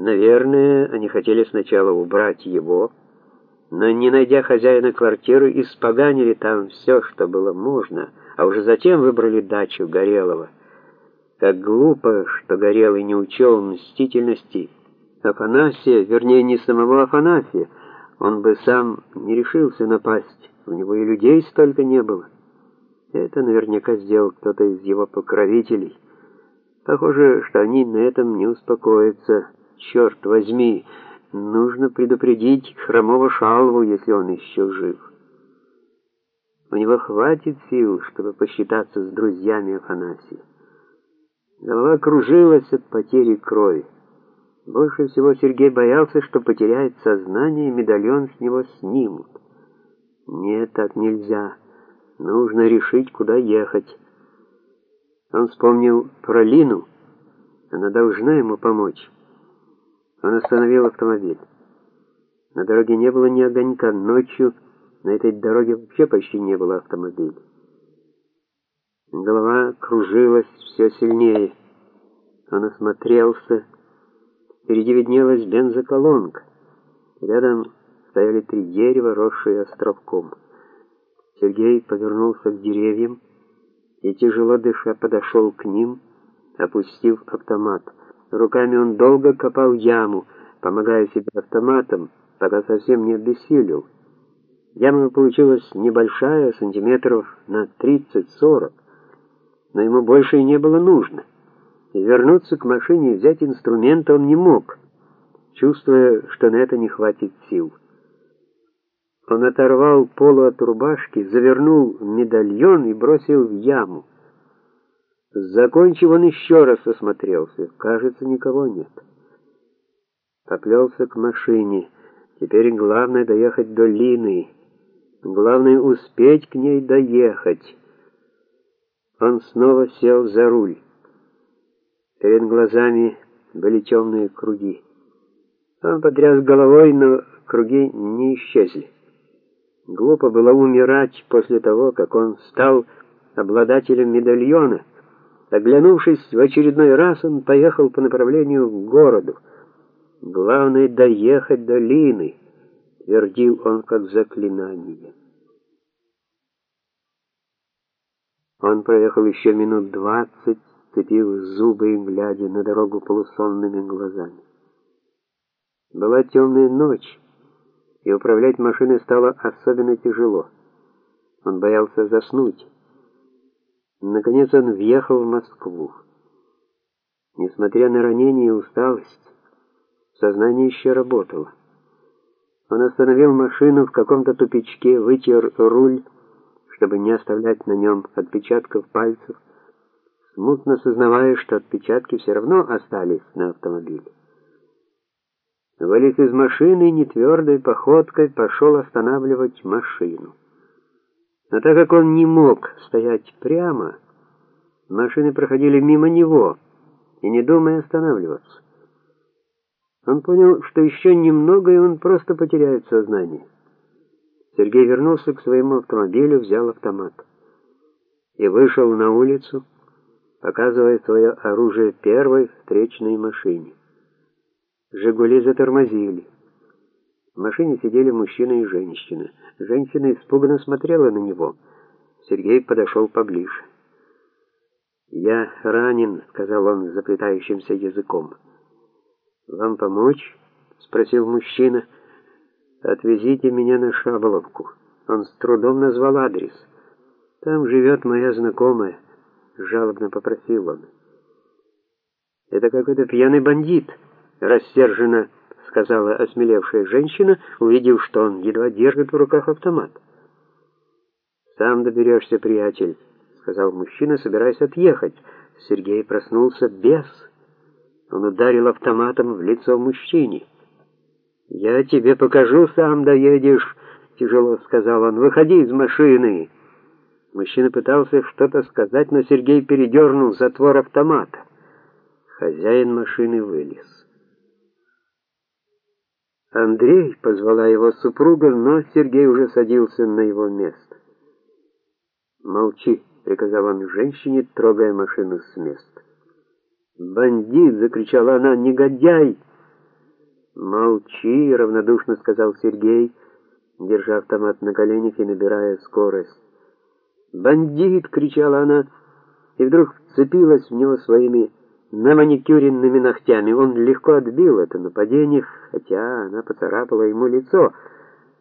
Наверное, они хотели сначала убрать его, но, не найдя хозяина квартиры, испоганили там все, что было можно, а уже затем выбрали дачу Горелого. Как глупо, что Горелый не учел мстительности Афанасия, вернее, не самого Афанасия, он бы сам не решился напасть, у него и людей столько не было. Это наверняка сделал кто-то из его покровителей. Похоже, что они на этом не успокоятся. Черт возьми, нужно предупредить хромого шалву, если он еще жив. У него хватит сил, чтобы посчитаться с друзьями Афанасия. Голова кружилась от потери крови. Больше всего Сергей боялся, что потеряет сознание, и медальон с него снимут. Нет, так нельзя. Нужно решить, куда ехать. Он вспомнил про Лину. Она должна ему помочь. Он остановил автомобиль. На дороге не было ни огонька. Ночью на этой дороге вообще почти не было автомобилей. Голова кружилась все сильнее. Он осмотрелся. Впереди виднелась бензоколонка. Рядом стояли три дерева, росшие островком. Сергей повернулся к деревьям и, тяжело дыша, подошел к ним, опустив автомат. Руками он долго копал яму, помогая себе автоматом, пока совсем не обессилел. Яма получилась небольшая, сантиметров на 30-40, но ему больше и не было нужно. И вернуться к машине и взять инструмент он не мог, чувствуя, что на это не хватит сил. Он оторвал полу от рубашки, завернул медальон и бросил в яму. Закончив, он еще раз осмотрелся. Кажется, никого нет. Поплелся к машине. Теперь главное доехать до Лины. Главное успеть к ней доехать. Он снова сел за руль. Перед глазами были темные круги. Он потряс головой, но круги не исчезли. Глупо было умирать после того, как он стал обладателем медальона. Оглянувшись в очередной раз, он поехал по направлению к городу. Главное доехать до Лины, твердил он как заклинание. Он проехал еще минут двадцать, сцепив зубы и глядя на дорогу полусонными глазами. Была темная ночь и управлять машиной стало особенно тяжело. Он боялся заснуть. Наконец он въехал в Москву. Несмотря на ранение и усталость, сознание еще работало. Он остановил машину в каком-то тупичке, вытер руль, чтобы не оставлять на нем отпечатков пальцев, смутно сознавая, что отпечатки все равно остались на автомобиле вылез из машины и нетвердой походкой пошел останавливать машину. Но так как он не мог стоять прямо, машины проходили мимо него, и не думая останавливаться. Он понял, что еще немного, и он просто потеряет сознание. Сергей вернулся к своему автомобилю, взял автомат и вышел на улицу, показывая свое оружие первой встречной машине. «Жигули» затормозили. В машине сидели мужчина и женщина. Женщина испуганно смотрела на него. Сергей подошел поближе. «Я ранен», — сказал он заплетающимся языком. «Вам помочь?» — спросил мужчина. «Отвезите меня на Шаболовку». Он с трудом назвал адрес. «Там живет моя знакомая», — жалобно попросил он. «Это какой-то пьяный бандит» рассерженно сказала осмелевшая женщина, увидев, что он едва держит в руках автомат. «Сам доберешься, приятель», — сказал мужчина, собираясь отъехать. Сергей проснулся без. Он ударил автоматом в лицо мужчине. «Я тебе покажу, сам доедешь», — тяжело сказал он. «Выходи из машины». Мужчина пытался что-то сказать, но Сергей передернул затвор автомата. Хозяин машины вылез. Андрей позвала его супруга, но Сергей уже садился на его место. «Молчи», — приказал он женщине, трогая машину с места. «Бандит!» — закричала она. «Негодяй! «Молчи», — равнодушно сказал Сергей, держа автомат на коленях и набирая скорость. «Бандит!» — кричала она, и вдруг вцепилась в него своими наманикюренными ногтями. Он легко отбил это нападение, хотя она поцарапала ему лицо —